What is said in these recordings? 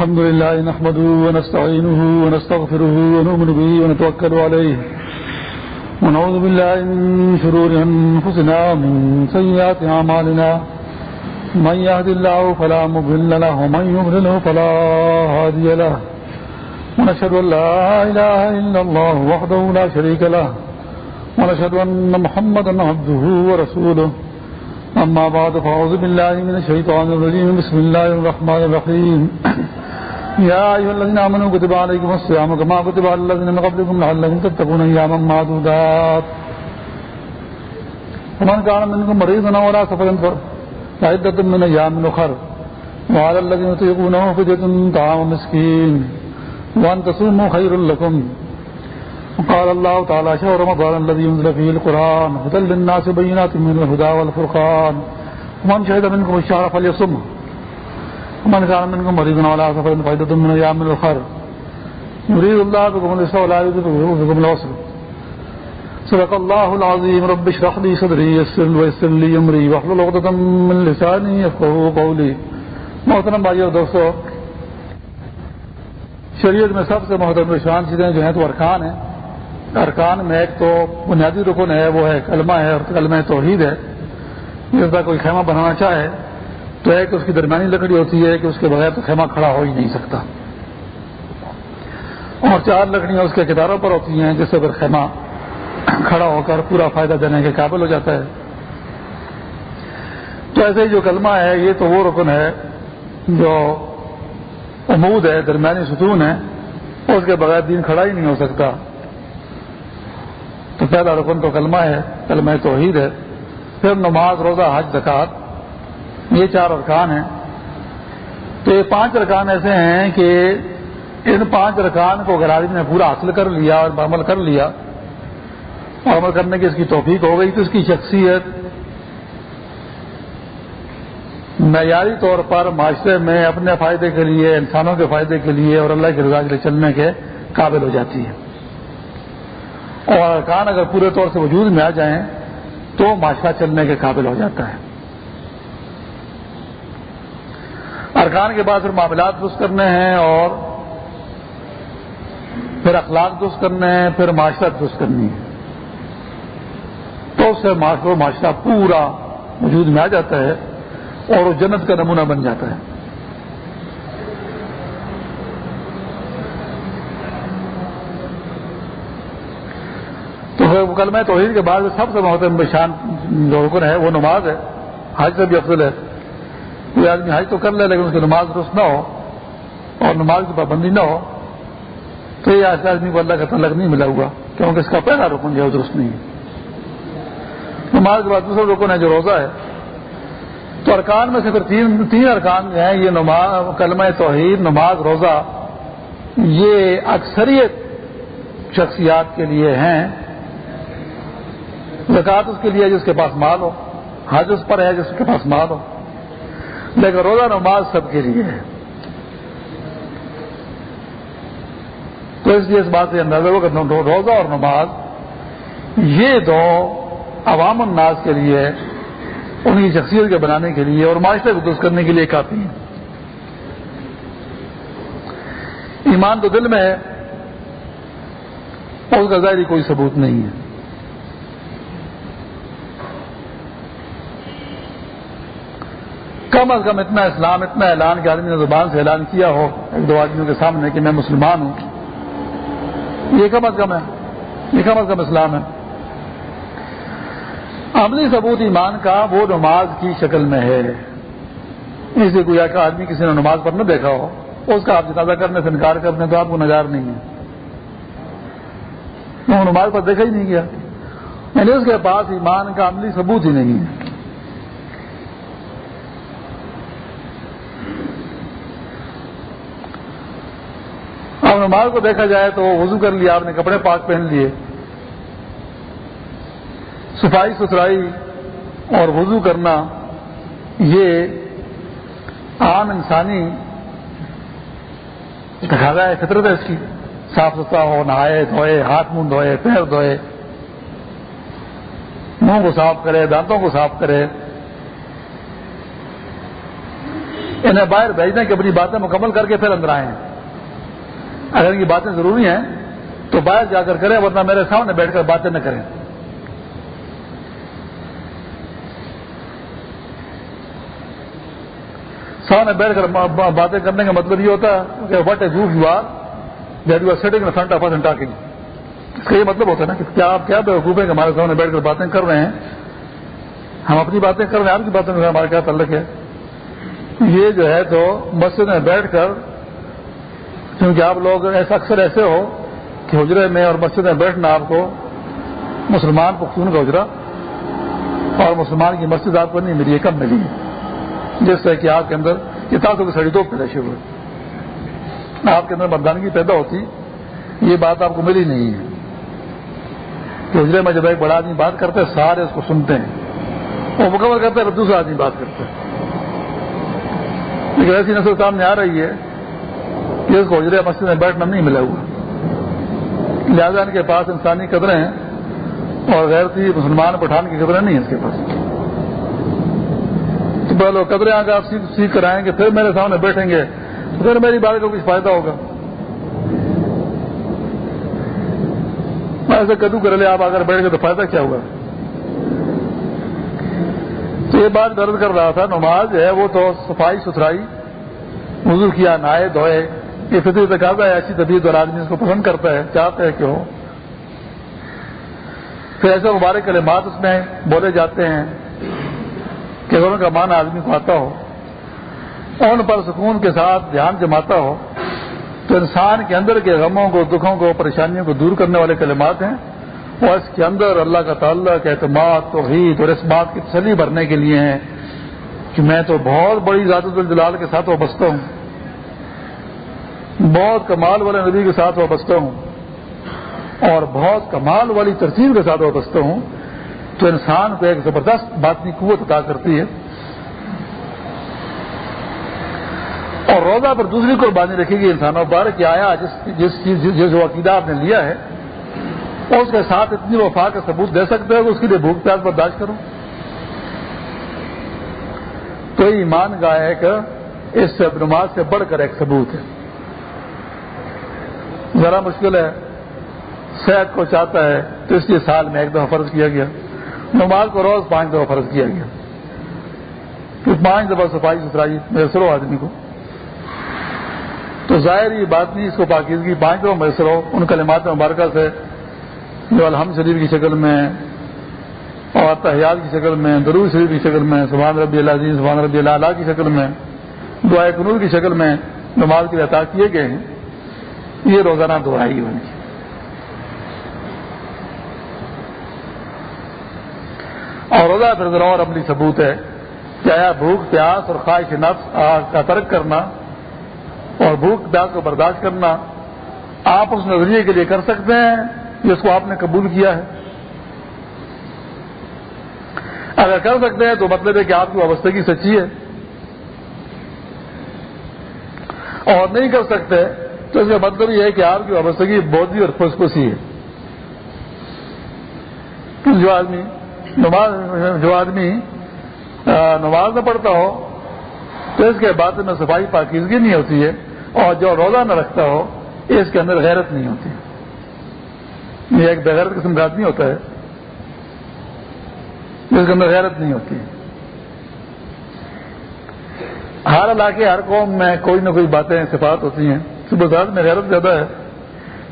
الحمد لله نحمده ونستعينه ونستغفره ونؤمن به ونتوكل عليه ونعوذ بالله من شرور أنفسنا ومن سيئات عمالنا من يهد الله فلا مضل له ومن يضلله فلا هادي له ونشهد أن لا إله إلا الله وحده لا شريك له ونشهد أن محمدا عبده ورسوله أما بعد فأعوذ بالله من الشيطان الرجيم بسم الله الرحمن الرحيم يا أيها الذين آمنوا كتب عليكم الصيام كما كتب على الذين من قبلكم لعلكم تتقون أياما معدودات. ومن كان منكم مريضا ولا سفرا فعدة من أيام أخر. وعلى الذين يطيقونه فدية طعام مسكين. وأن تصوموا خير لكم. وقال الله تعالى شهر رمضان الذي ينزل فيه القرآن. هدى للناس بينات من الهدى والفرقان. ومن شهد منكم الشهر فليصمه. ومن كان منكم مريضا ولا سفر فائدة من أيام من الخير يريد الله بكم الإسراء ولا يريد بكم العسر. صدق الله العظيم. رب اشرح لي صدري، يسر ويسر لي أمري. واحلل عقدة من لساني يفقهوا قولي. محترم بھائی اور دوستو، شریعت میں سب سے محترم شان چیزیں جو ہیں تو ارکان ہیں. ارکان میں ایک تو بنیادی رکن ہے، وہ ہے کلمہ ہے اور کلمہ توحید ہے. جس کا کوئی خیمہ بنانا چاہے تو ایک اس کی درمیانی لکڑی ہوتی ہے کہ اس کے بغیر تو خیمہ کھڑا ہو ہی نہیں سکتا۔ اور چار لکڑیاں اس کے کتاروں پر ہوتی ہیں جس سے پھر خیمہ کھڑا ہو کر پورا فائدہ دینے کے قابل ہو جاتا ہے۔ تو ایسے ہی جو کلمہ ہے، یہ تو وہ رکن ہے جو امود ہے، درمیانی ستون ہے، اس کے بغیر دین کھڑا ہی نہیں ہو سکتا۔ تو پہلا رکن تو کلمہ ہے، کلمہ توحید ہے۔ پھر نماز، روزہ، حج زکات یہ چار ارکان ہیں۔ تو یہ پانچ ارکان ایسے ہیں کہ ان پانچ ارکان کو اگر آدمی نے پورا حاصل کر لیا اور عمل کر لیا اور عمل کرنے کی اس کی توفیق ہو گئی، تو اس کی شخصیت معیاری طور پر معاشرے میں اپنے فائدے کے لیے، انسانوں کے فائدے کے لیے اور اللہ کی رضا کے لیے چلنے کے قابل ہو جاتی ہے۔ اور ارکان اگر پورے طور سے وجود میں آ جائیں، تو معاشرہ چلنے کے قابل ہو جاتا ہے۔ ارکان کے بعد پھر معاملات درست کرنے ہیں اور پھر اخلاق درست کرنے ہیں، پھر معاشرت درست کرنی ہے۔ تو اس سے معاشرہ پورا وجود میں آ جاتا ہے اور وہ جنت کا نمونہ بن جاتا ہے۔ تو پھر کلمہ توحید کے بعد سب سے محتم شان جو رکن ہے وہ نماز ہے، حج سے بھی افضل ہے۔ کوئی آدمی حج تو کر لے لیکن اس کی نماز درست نہ ہو اور نماز کی پابندی نہ ہو، تو یہ ایسے آدمی کو اللہ کا تعلق نہیں ملا ہوا کیونکہ اس کا پہلا رکن جو ہے درست نہیں ہے۔ نماز کے بعد دوسرا رکن ہے جو روزہ ہے۔ تو ارکان میں سے پھر تین تین ارکان جو ہیں، یہ نماز، کلمہ توحید، نماز، روزہ، یہ اکثریت شخصیات کے لیے ہیں۔ زکوٰۃ اس کے لیے جس کے پاس مال ہو، حج اس پر ہے جس کے پاس مال ہو۔ لیکن روزہ نماز سب کے لیے ہے۔ تو اس لیے اس بات سے اندازہ ہو کہ روزہ اور نماز یہ دو عوام الناس کے لیے ان کی شخصیت کے بنانے کے لیے اور معاشرے کو درست کرنے کے لیے کافی ہیں۔ ایمان تو دل میں ہے اور اس کا ظاہری کوئی ثبوت نہیں ہے۔ کم از کم اتنا اسلام، اتنا اعلان کہ آدمی نے زبان سے اعلان کیا ہو، ایک دو آدمیوں کے سامنے کہ میں مسلمان ہوں۔ یہ کم از کم ہے۔ یہ کم از کم اسلام ہے۔ عملی ثبوت ایمان کا وہ نماز کی شکل میں ہے۔ اس لیے کوئی آدمی کسی نے نماز پر نہ دیکھا ہو، اس کا آپ جنازہ کرنے سے انکار کرنے تو آپ کو نظار نہیں ہے۔ وہ نماز پر دیکھا ہی نہیں گیا۔ یعنی اس کے پاس ایمان کا عملی ثبوت ہی نہیں ہے۔ اب نماز کو دیکھا جائے تو وضو کر لیا، آپ نے کپڑے پاک پہن لیے۔ صفائی ستھرائی اور وضو کرنا، یہ عام انسانی تقاضا ہے، فطرت ہے اس کی۔ صاف ستھرا ہو، نہائے، دھوئے، ہاتھ منہ دھوئے، پیر دھوئے۔ منہ کو صاف کرے، دانتوں کو صاف کرے۔ انہیں باہر بھیج دیں کہ اپنی باتیں مکمل کر کے پھر اندر آئے اگر ان کی باتیں ضروری ہیں، تو باہر جا کر کریں، ورنہ میرے سامنے بیٹھ کر باتیں نہ کریں۔ سامنے بیٹھ کر باتیں کرنے کا مطلب یہ ہوتا ہے کہ what a you are that you are sitting front of and talking اس کا یہ مطلب ہوتا ہے نا کہ کیا آپ کیا بے وقوف کہ ہمارے سامنے بیٹھ کر باتیں کر رہے ہیں۔ ہم اپنی باتیں کر رہے ہیں، آپ کی باتیں ہمارا کیا تعلق ہے۔ یہ جو ہے تو مسجد میں بیٹھ کر کیونکہ آپ لوگ ایسا اکثر ایسے ہو کہ حجرے میں اور مسجد میں بیٹھنا آپ کو مسلمان پختون کا حجرا اور مسلمان کی مسجد آپ کو نہیں ملی ہے کم ملی؟ ہے جس سے کہ آپ کے اندر یہ تاسوں کی سڑی دو پیدا شروع ہے آپ کے اندر مردانگی پیدا ہوتی، یہ بات آپ کو ملی نہیں ہے۔ کہ حجرے میں جب ایک بڑا آدمی بات کرتے سارے اس کو سنتے ہیں۔ وہ مکمل کرتے ہیں دوسرا آدمی بات کرتے ہیں لیکن ایسی نسل سامنے آ رہی ہے اس کو حجرے مسجد میں بیٹھنا نہیں ملا ہوا۔ لہٰذا ان کے پاس انسانی قدریں ہیں اور غیر تھی مسلمان پٹھان کی قدریں نہیں ہیں اس کے پاس۔ تو پہلے قدریں آ کے آپ سیکھ سیکھ کر آئیں گے، پھر میرے سامنے بیٹھیں گے۔ تو پھر میری بات کو کچھ فائدہ ہوگا۔ ایسے کدو کر لے آپ اگر بیٹھ گئے تو فائدہ کیا ہوگا؟ تو یہ بات درد کر رہا تھا، نماز ہے وہ تو صفائی ستھرائی، وضو کیا، نہائے، دھوئے۔ یہ فطری تقاضا ہے، ایسی طبیعت اور آدمی اس کو پسند کرتا ہے، چاہتا ہے کہ ہو۔ پھر ایسے مبارک کلمات اس میں بولے جاتے ہیں کہ ان کا مان آدمی کو آتا ہو، ان پر سکون کے ساتھ دھیان جماتا ہو، تو انسان کے اندر کے غموں کو، دکھوں کو، پریشانیوں کو دور کرنے والے کلمات ہیں۔ اور اس کے اندر اللہ کا تعلق، اعتماد، توحید اور اس بات کی تسلی بھرنے کے لیے ہیں کہ میں تو بہت بڑی ذات الجلال کے ساتھ وابستہ ہوں۔ بہت کمال والے نبی کے ساتھ وابستہ ہوں اور بہت کمال والی ترتیب کے ساتھ وابستہ ہوں تو انسان کو ایک زبردست باطنی قوت عطا کرتی ہے اور روزہ پر دوسری قربانی رکھے گی انسانوں پر کہ آیا جس جس چیز جس جو عقیدہ آپ نے لیا ہے، اس کے ساتھ اتنی وفا کا ثبوت دے سکتے ہو کہ اس کے لیے بھوک پیاس برداشت کرو۔ تو ایمان کا ایک اس نماز سے بڑھ کر ایک ثبوت ہے۔ ذرا مشکل ہے، صحت کو چاہتا ہے، تو اس لیے سال میں ایک دفعہ فرض کیا گیا۔ نماز کو روز پانچ دفعہ فرض کیا گیا۔ پھر پانچ دفعہ صفائی ستھرائی، میسر ہو آدمی کو۔ تو ظاہر یہ بات نہیں، اس کو پاکیزگی پانچ دفعہ میسر ہو۔ ان کلمات مبارکہ سے جو الحمد شریف کی شکل میں اور تحیات کی شکل میں درور شریف کی شکل میں، سبحان ربی اللہ عظیم سبحان ربی اللہ علیہ کی شکل میں، دعائے قنور کی شکل میں نماز کے عطا کیے گئے ہیں۔ یہ روزانہ دعا ہی بنی اور روزہ پھر اور عملی ثبوت ہے کہ آیا بھوک، پیاس اور خواہش نفس کا ترک کرنا اور بھوک، پیاس کو برداشت کرنا آپ اس نظریے کے لیے کر سکتے ہیں، جس کو آپ نے قبول کیا ہے۔ اگر کر سکتے ہیں تو مطلب ہے کہ آپ کی وابستگی سچی ہے۔ اور نہیں کر سکتے تو اس کا مطلب یہ ہے کہ آپ کی وابستگی بودھی اور خوش ہے۔ جو آدمی نماز جو آدمی نماز نہ پڑھتا ہو، تو اس کے بعد میں صفائی پاکیزگی نہیں ہوتی ہے، اور جو روزہ نہ رکھتا ہو، اس کے اندر غیرت نہیں ہوتی۔ یہ ایک بغیرت قسم کا آدمی ہوتا ہے۔ جس کے اندر غیرت نہیں ہوتی۔ ہر علاقے، ہر قوم میں کوئی نہ کوئی باتیں، صفات ہوتی ہیں۔ صبح میں غیرت زیادہ ہے۔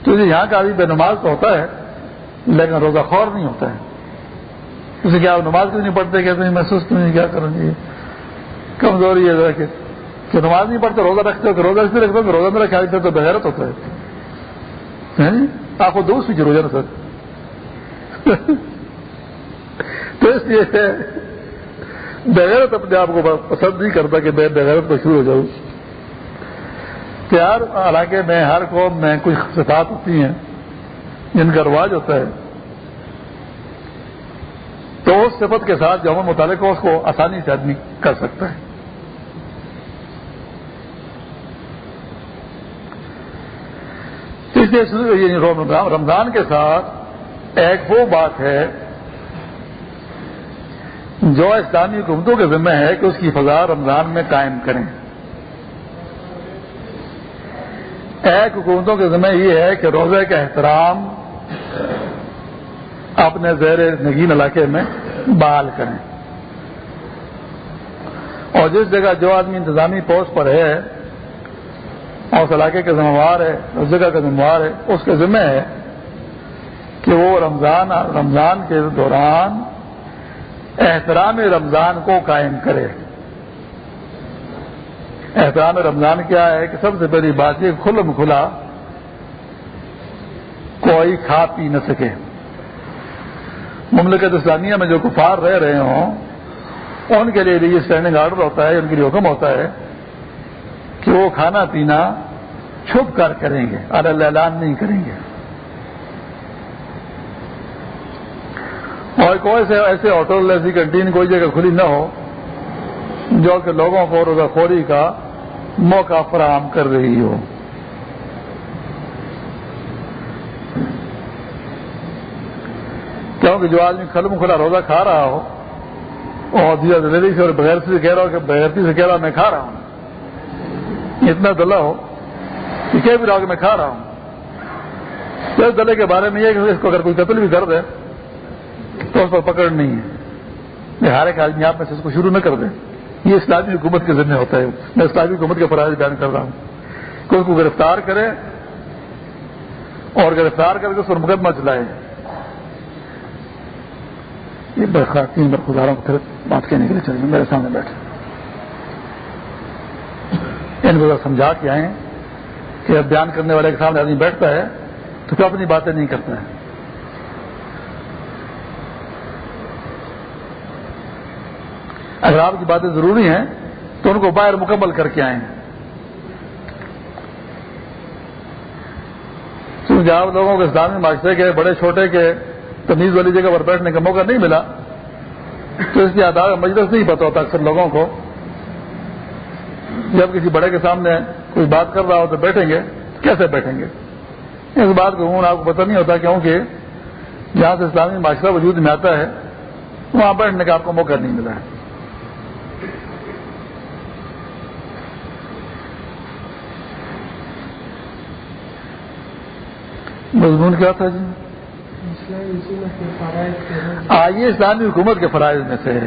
تو یہاں کا آدمی بے نماز تو ہوتا ہے، لیکن روزہ خور نہیں ہوتا ہے۔ اسے کیا آپ نماز کیوں نہیں پڑھتے؟ کہتے ہیں محسوس کیوں نہیں؟ کیا کریں گے؟ کمزوری ہے کہ نماز نہیں پڑھتے، روزہ رکھتے ہو کہ روزہ اس لیے رکھتے ہو کہ روزہ میرا خیال تو بغیرت ہوتا ہے۔ یعنی آپ کو دوست بھی روزہ نا سر؟ تو اس لیے بغیرت اپنے آپ کو پسند نہیں کرتا کہ میں بغیرت کو شروع ہو جاؤں۔ کہ ہر علاقے میں ہر قوم میں کچھ صفات ہوتی ہیں، جن کا رواج ہوتا ہے۔ تو اس صفت کے ساتھ جو ہم متعلق ہو، اس کو آسانی سے آدمی کر سکتا ہے۔ اس لیے یعنی رمضان کے ساتھ ایک وہ بات ہے جو اسلامی حکومتوں کے ذمہ ہے کہ اس کی فضا رمضان میں قائم کریں۔ ایک حکومتوں کے ذمہ یہ ہے کہ روزے کا احترام اپنے زیر نگین علاقے میں بحال کریں۔ اور جس جگہ جو آدمی انتظامی پوسٹ پر ہے اور اس علاقے کا ذمہ وار ہے، اس جگہ کا ذمہ وار ہے، اس کے ذمہ ہے کہ وہ رمضان رمضان کے دوران احترام رمضان کو قائم کرے۔ احترام رمضان کیا ہے کہ سب سے پہلی بات یہ کھلم کھلا کوئی کھا پی نہ سکے۔ مملکت اسلامیہ میں جو کفار رہ رہے ہوں، ان کے لیے یہ اسٹینڈنگ آرڈر ہوتا ہے، ان کے لیے حکم ہوتا ہے کہ وہ کھانا پینا چھپ کر کریں گے اعلان نہیں کریں گے۔ اور کوئی سے ایسے ہوٹل، ایسی کنٹین کوئی جگہ کھلی نہ ہو جو کہ لوگوں کو روزہ خوری کا موقع فراہم کر رہی ہو۔ کیونکہ جو آدمی کھلم کھلا روزہ کھا رہا ہو اور دلیری سے اور بغیر سے کہہ رہا ہو کہ بغیرتی سے کہہ رہا میں کھا رہا ہوں۔ اتنا دلہ ہو کہ کہہ بھی رہا کہ میں کھا رہا ہوں۔ اس دلے کے بارے میں یہ کہ اس کو اگر کوئی قتل بھی کر دے تو اس پر پکڑ نہیں ہے۔ ہر ایک آدمی آپ میں سے اس کو شروع نہ کر دیں یہ اسلامی حکومت کے ذمہ ہوتا ہے۔ میں اسلامی حکومت کے فرائض بیان کر رہا ہوں۔ کہ اس کو گرفتار کرے اور گرفتار کر کے اس پر مقدمہ چلائے۔ یہ برخواستین برخداروں کو پھر بات کہنے کے لیے چلیں میرے سامنے بیٹھے۔ ان کو سمجھا کے آئے کہ اب بیان کرنے والے کے سامنے آدمی بیٹھتا ہے تو کیا اپنی باتیں نہیں کرتا ہے۔ اگر آپ کی باتیں ضروری ہیں تو ان کو باہر مکمل کر کے آئیں۔ کیونکہ آپ لوگوں کے اسلامی معاشرے کے، بڑے، چھوٹے کے تمیز والی جگہ پر بیٹھنے کا موقع نہیں ملا، تو اس کی آدھار مجلس نہیں پتا ہوتا اکثر لوگوں کو۔ جب کسی بڑے کے سامنے کوئی بات کر رہا ہو تو بیٹھیں گے، کیسے بیٹھیں گے؟ اس بات کو آپ کو پتہ نہیں ہوتا کیونکہ جہاں سے اسلامی معاشرہ وجود میں آتا ہے، وہاں بیٹھنے کا آپ کو موقع نہیں ملا ہے۔ مضمون کیا تھا جی؟ آئیے اسلامی حکومت کے فرائض میں سے۔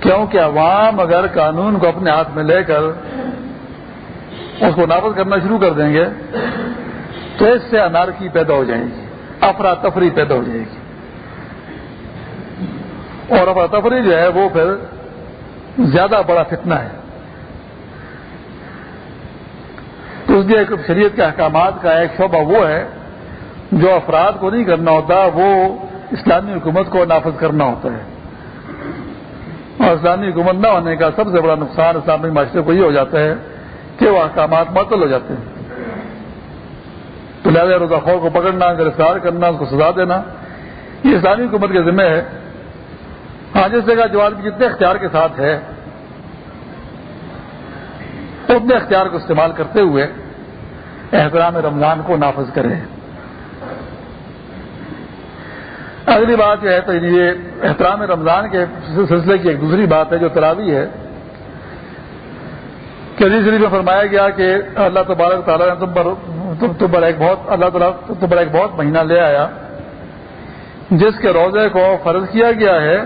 کیونکہ عوام اگر قانون کو اپنے ہاتھ میں لے کر اس کو نافذ کرنا شروع کر دیں گے، تو اس سے انارکی پیدا ہو جائے گی، افراتفری پیدا ہو جائے گی۔ اور افراتفری جو ہے وہ پھر زیادہ بڑا فتنہ ہے۔ تو اس لیے شریعت کے احکامات کا ایک شعبہ وہ ہے، جو افراد کو نہیں کرنا ہوتا، وہ اسلامی حکومت کو نافذ کرنا ہوتا ہے۔ اور اسلامی حکومت نہ ہونے کا سب سے بڑا نقصان اسلامی معاشرے کو یہ ہو جاتا ہے کہ وہ احکامات معطل ہو جاتے ہیں۔ تو لہٰذا روزہ خور کو پکڑنا، گرفتار کرنا، اس کو سزا دینا، یہ اسلامی حکومت کے ذمہ ہے۔ ہاں جس جگہ جو آدمی جتنے اختیار کے ساتھ ہے اتنے اختیار کو استعمال کرتے ہوئے احترام رمضان کو نافذ کرے اگلی بات یہ ہے تو یہ احترام رمضان کے سلسلے کی ایک دوسری بات ہے جو تراوی ہے۔ کہ عزیز شریف میں فرمایا گیا کہ اللہ تبارک تعالیٰ نے تم پر تم پر ایک بہت اللہ تعالیٰ تم پر ایک بہت مہینہ لے آیا، جس کے روزے کو فرض کیا گیا ہے،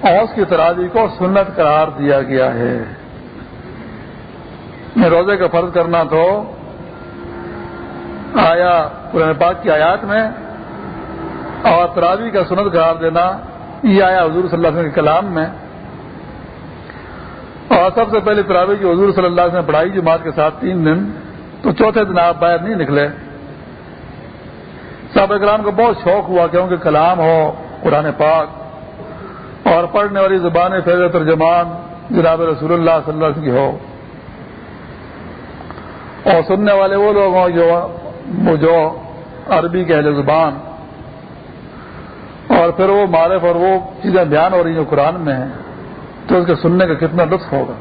اور اس کی تراوی کو سنت قرار دیا گیا ہے۔ روزے کا فرض کرنا تو آیا قرآن پاک کی آیات میں اور تراوی کا سنت قرار دینا، یہ آیا حضور صلی اللہ علیہ وسلم کے کلام میں۔ اور سب سے پہلے تراوی کی حضور صلی اللہ علیہ وسلم پڑھائی جماعت کے ساتھ تین دن، تو چوتھے دن آپ باہر نہیں نکلے۔ صاحب کرام کو بہت شوق ہوا کیونکہ کلام ہو قرآن پاک۔ اور پڑھنے والی زبان فیض ترجمان جناب رسول اللہ صلی اللہ علیہ وسلم کی ہو۔ اور سننے والے وہ لوگ ہوں جو جو عربی کے اہل زبان اور پھر وہ معرف اور وہ چیزیں بیان ہو رہی ہیں جو قرآن میں ہیں، تو اس کے سننے کا کتنا لطف ہوگا۔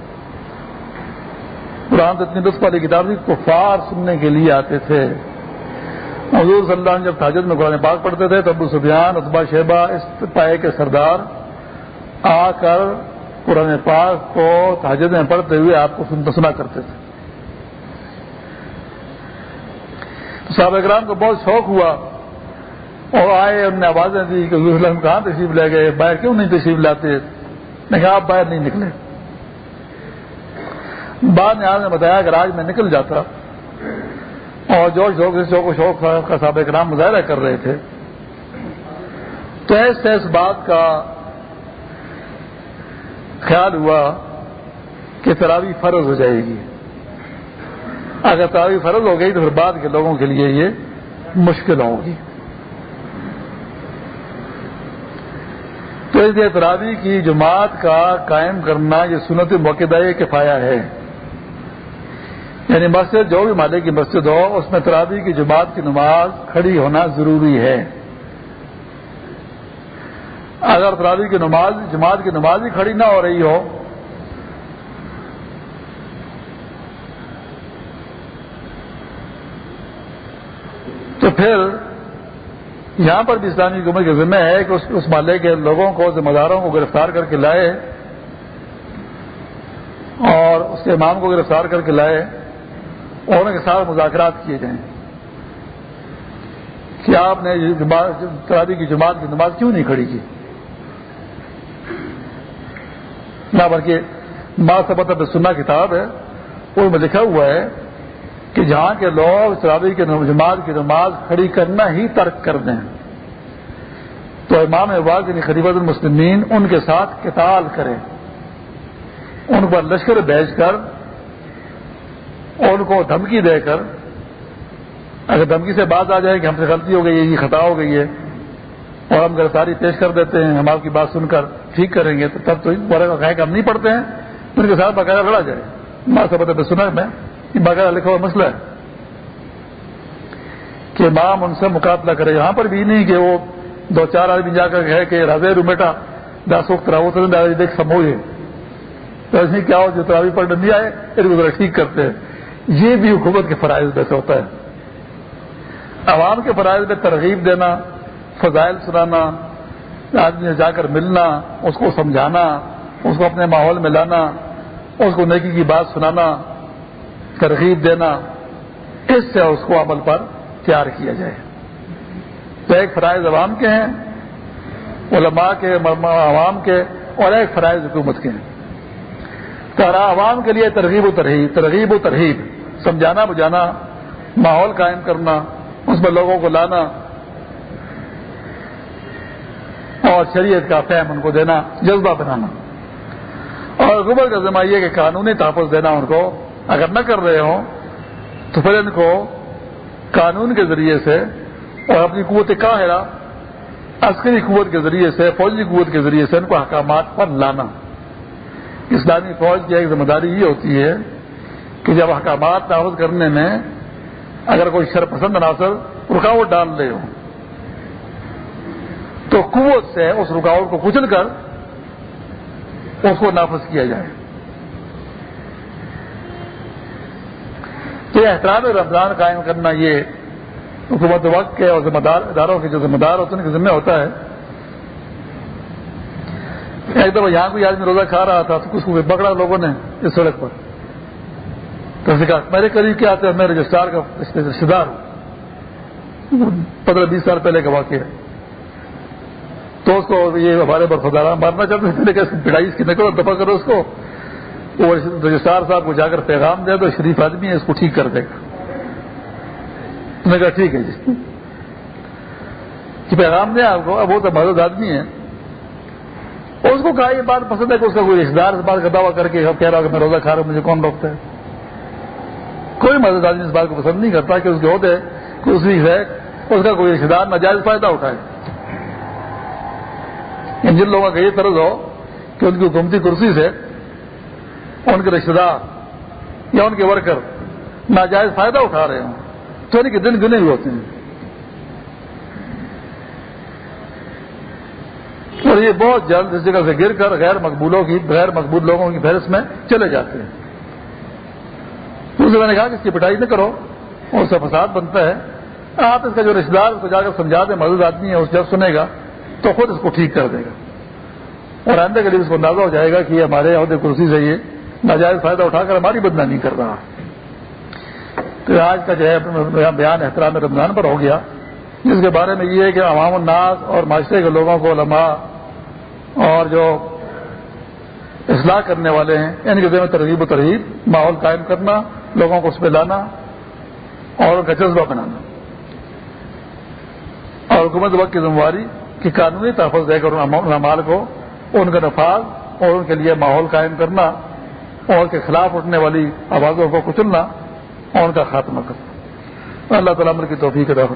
قرآن تو اتنی لطف والی کتاب تھی کفار سننے کے لیے آتے تھے۔ حضور صلی اللہ علیہ جب تاجد میں قرآن پاک پڑھتے تھے تب سفیان اتبا شیبہ اس پائے کے سردار آ کر قرآن پاک کو تاجد میں پڑھتے ہوئے آپ کو سنا کرتے تھے۔ صاحب اکرام کو بہت شوق ہوا اور آئے انہوں نے آوازیں دی کہ ہم کہاں تشریف لے گئے؟ باہر کیوں نہیں تشریف لاتے؟ میں کہا، آپ باہر نہیں نکلے۔ بعد میں آپ نے بتایا کہ آج میں نکل جاتا۔ اور جو شوق اس شوق و شوق کا صاحب اکرام مظاہرہ کر رہے تھے۔ تو ایسے اس بات کا خیال ہوا کہ تراوی فرض ہو جائے گی۔ اگر تراوی فرض ہو گئی تو پھر بعد کے لوگوں کے لیے یہ مشکل ہوگی تو اس لیے تراوی کی جماعت کا قائم کرنا یہ سنت موقع کفایا ہے۔ یعنی مسجد جو بھی مالک کی مسجد ہو، اس میں تراوی کی جماعت کی نماز کھڑی ہونا ضروری ہے۔ اگر تراوی کی نماز، جماعت کی نماز ہی کھڑی نہ ہو رہی ہو تو پھر یہاں پر بھی اسلامی حکومت کا ذمہ ہے کہ اس محلے کے لوگوں کو، ذمہ داروں کو گرفتار کر کے لائے اور اس کے امام کو گرفتار کر کے لائے اور ان کے ساتھ مذاکرات کیے جائیں۔ کہ آپ نے ترابی کی جماعت کی نماز کیوں نہیں کھڑی کی؟ نہ بلکہ ماں سب سننا کتاب ہے اس میں لکھا ہوا ہے کہ جہاں کے لوگ شرابی کے جماعت کی نماز کھڑی کرنا ہی ترک کر دیں۔ تو امام احباب یعنی خریبت المسلمین ان کے ساتھ کتال کرے ان پر لشکر بھیج کر، ان کو دھمکی دے کر، اگر دھمکی سے بات آ جائے کہ ہم سے غلطی ہو گئی ہے، یہ خطا ہو گئی ہے، اور ہم گرفتاری پیش کر دیتے ہیں، ہم آپ کی بات سن کر ٹھیک کریں گے، تو تب تو کہ ہم نہیں پڑھتے ہیں۔ ان کے ساتھ باقاعدہ لڑا جائے۔ ماں مطلب سے سنا میں باقاعدہ لکھا ہوا مسئلہ ہے کہ امام ان سے مقابلہ کرے۔ یہاں پر بھی نہیں کہ وہ دو چار آدمی جا کر ہے کہ راجے رو بیٹا دس وقت دیکھ سموئے تو ایسے کیا ہو، جو تراوی پر نہیں آئے، پھر ٹھیک کرتے ہیں۔ یہ بھی حکومت کے فرائض میں سے ہوتا ہے۔ عوام کے فرائض میں ترغیب دینا، فضائل سنانا آدمی سے جا کر ملنا، اس کو سمجھانا، اس کو اپنے ماحول میں لانا، اس کو نیکی کی بات سنانا ترغیب دینا، اس سے اس کو عمل پر تیار کیا جائے۔ تو ایک فرائض عوام کے ہیں، علماء کے عوام کے اور ایک فرائض حکومت کے ہیں۔ تو عوام کے لیے ترغیب و ترغیب ترغیب و ترغیب سمجھانا، بجانا، ماحول قائم کرنا، اس میں لوگوں کو لانا اور شریعت کا فہم ان کو دینا، جذبہ بنانا۔ اور حکومت کا ذمہ یہ کہ قانونی تحفظ دینا ان کو اگر نہ کر رہے ہوں، تو پھر ان کو قانون کے ذریعے سے اور اپنی قوت کاہرا عسکری قوت کے ذریعے سے، فوجی قوت کے ذریعے سے ان کو احکامات پر لانا۔ اسلامی فوج کی ایک ذمہ داری یہ ہوتی ہے کہ جب احکامات نافذ کرنے میں اگر کوئی شرپسند عناصر رکاوٹ ڈال رہے ہوں، تو قوت سے اس رکاوٹ کو کچل کر اس کو نافذ کیا جائے۔ یہ احترام رمضان قائم کرنا یہ حکومت وقت کے اور ذمہ دار اداروں کے جو ذمہ دار ہوتے ہیں، ان کے ذمہ ہوتا ہے۔ ایک دفعہ یہاں کوئی آدمی روزہ کھا رہا تھا تو اس کو پکڑا لوگوں نے اس سڑک پر۔ تو کہا، میرے قریب کیا آتے ہیں؟ میں رجسٹرار کا رشتے دار ہوں۔ پندرہ بیس سال پہلے کا واقعہ ہے۔ تو اس کو یہ ہمارے برفدار مارنا چاہتے تھے پڑھائی اس کی نکلو دفاع کرو اس کو۔ وہ رجسٹرار صاحب کو جا کر پیغام دے تو شریف آدمی ہے، اس کو ٹھیک کر دے گا۔ میں کہا ٹھیک ہے جی۔ کہ پیغام دیں آپ کو اب وہ تو مدد آدمی ہے۔ اس کو کہا، یہ بات پسند ہے کہ اس کا کوئی رشتے دار اس بات کا دعویٰ کر کے کہہ رہا کہ میں روزہ کھا رہا ہوں، مجھے کون روکتا ہے؟ کوئی مدد آدمی اس بات کو پسند نہیں کرتا کہ اس کے عہدے، کہ اسی ہے اس کا کوئی رشتے دار ناجائز فائدہ اٹھائے۔ یعنی جن لوگوں کا یہ طرز ہو کہ ان کی حکومتی کرسی سے ان کے رشتے دار یا ان کے ورکر ناجائز فائدہ اٹھا رہے ہوں، تو یعنی ان کے دن گنے ہوئے ہوتے ہیں۔ اور یہ بہت جلد اس جگہ سے گر کر غیر مقبولوں کی، غیر مقبول لوگوں کی فہرست میں چلے جاتے ہیں۔ دوسرے میں نے کہا کہ اس کی پٹائی نہ کرو، اور اس سے فساد بنتا ہے۔ آپ اس کا جو رشتے دار اس کو جا کر سمجھا دیں مدد آدمی ہے، اس جب سنے گا تو خود اس کو ٹھیک کر دے گا۔ اور آئندہ کے لیے اس کو اندازہ ہو جائے گا کہ یہ ہمارے عہدے کرسی سے یہ ناجائز فائدہ اٹھا کر ہماری بدنامی کر رہا تو آج کا جو ہے بیان احترام رمضان پر ہو گیا۔ جس کے بارے میں یہ ہے کہ عوام الناس اور معاشرے کے لوگوں کو علماء اور جو اصلاح کرنے والے ہیں ان کے ذمہ ترغیب و ترغیب ماحول قائم کرنا، لوگوں کو اس پہ لانا اور ان کا جذبہ بنانا۔ اور حکومت وقت کی ذمہ داری کی قانونی تحفظ دے کر ان کو ان کا نفاذ اور ان کے لیے ماحول قائم کرنا اور کے خلاف اٹھنے والی آوازوں کو کچلنا اور ان کا خاتمہ کرنا۔ اللہ تعالیٰ کی توفیق ادا